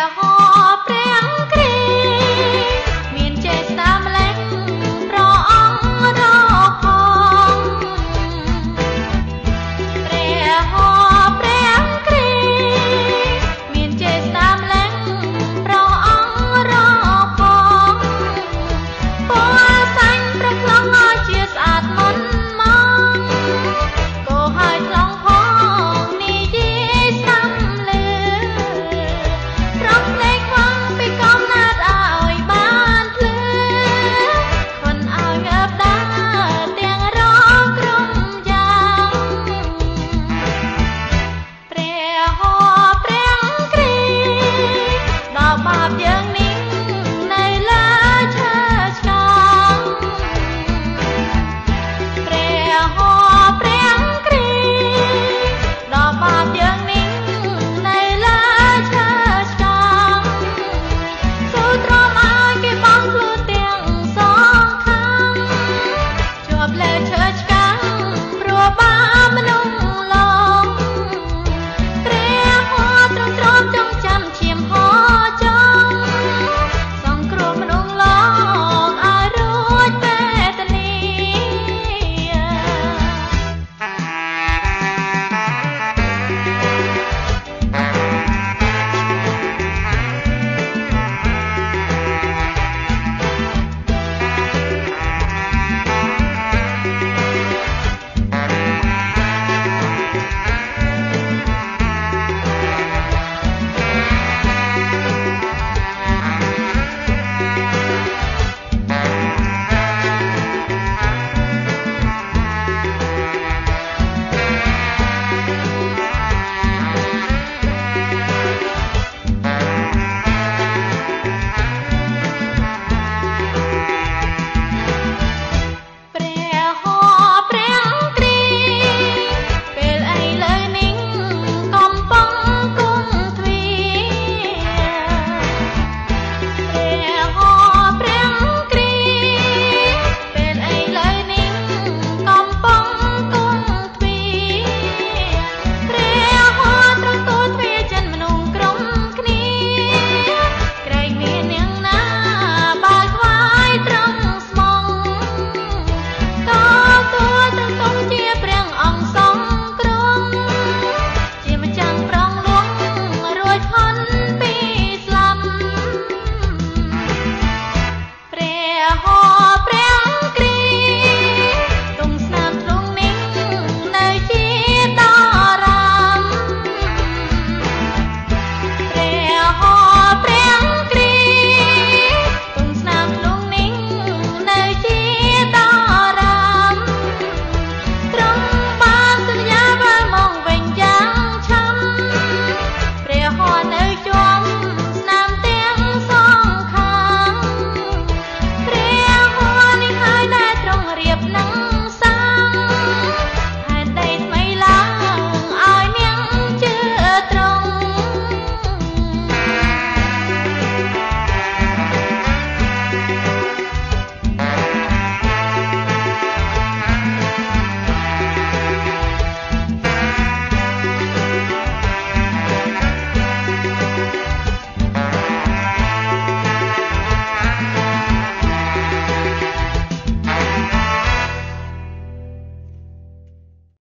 Yeah.